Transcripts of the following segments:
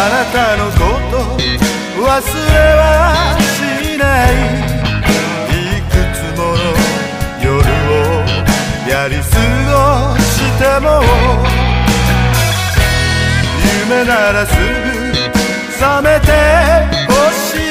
あなたのこと忘れはしない。いくつもの夜をやり過ごしても夢ならすぐ覚めてほしい。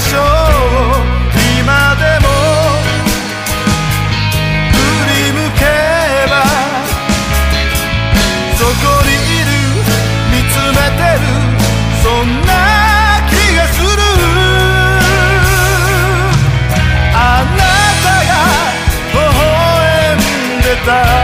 今でも振り向けばそこにいる見つめてるそんな気がする。あなたが微笑んでた。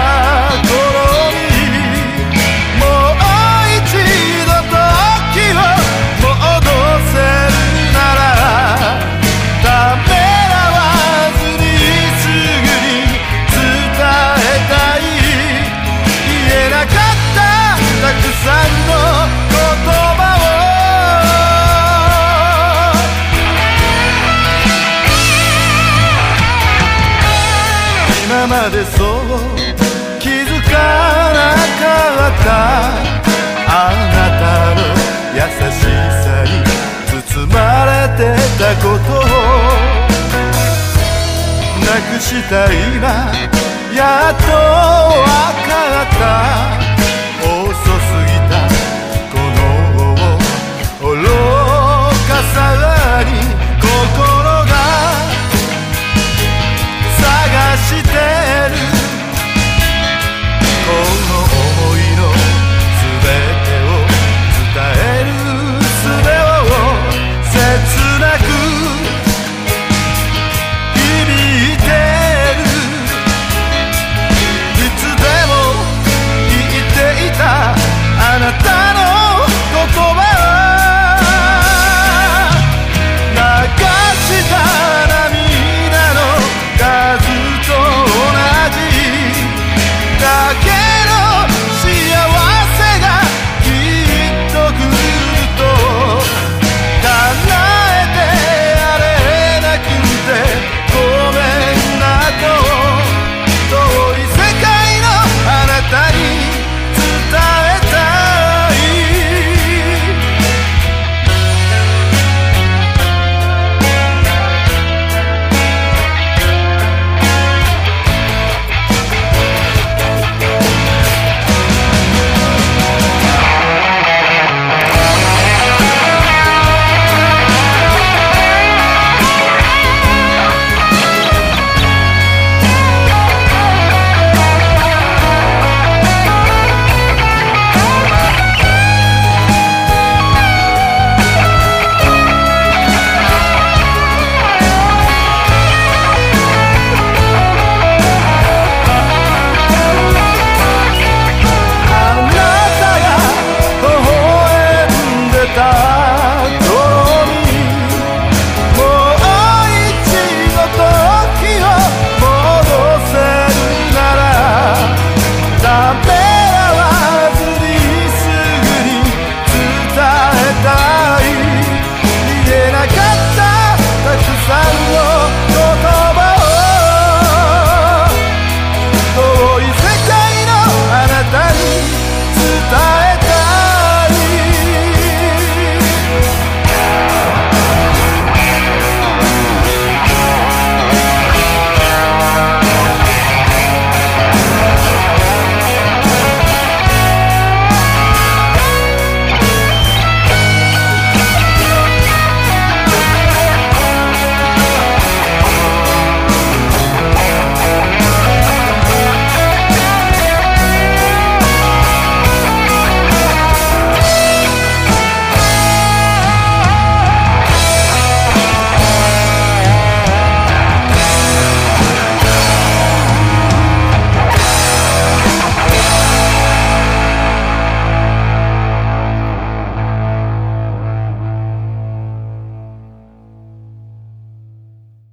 今までそう気づかなかった。あなたの優しさに包まれてたことを。なくした今やっとわかった。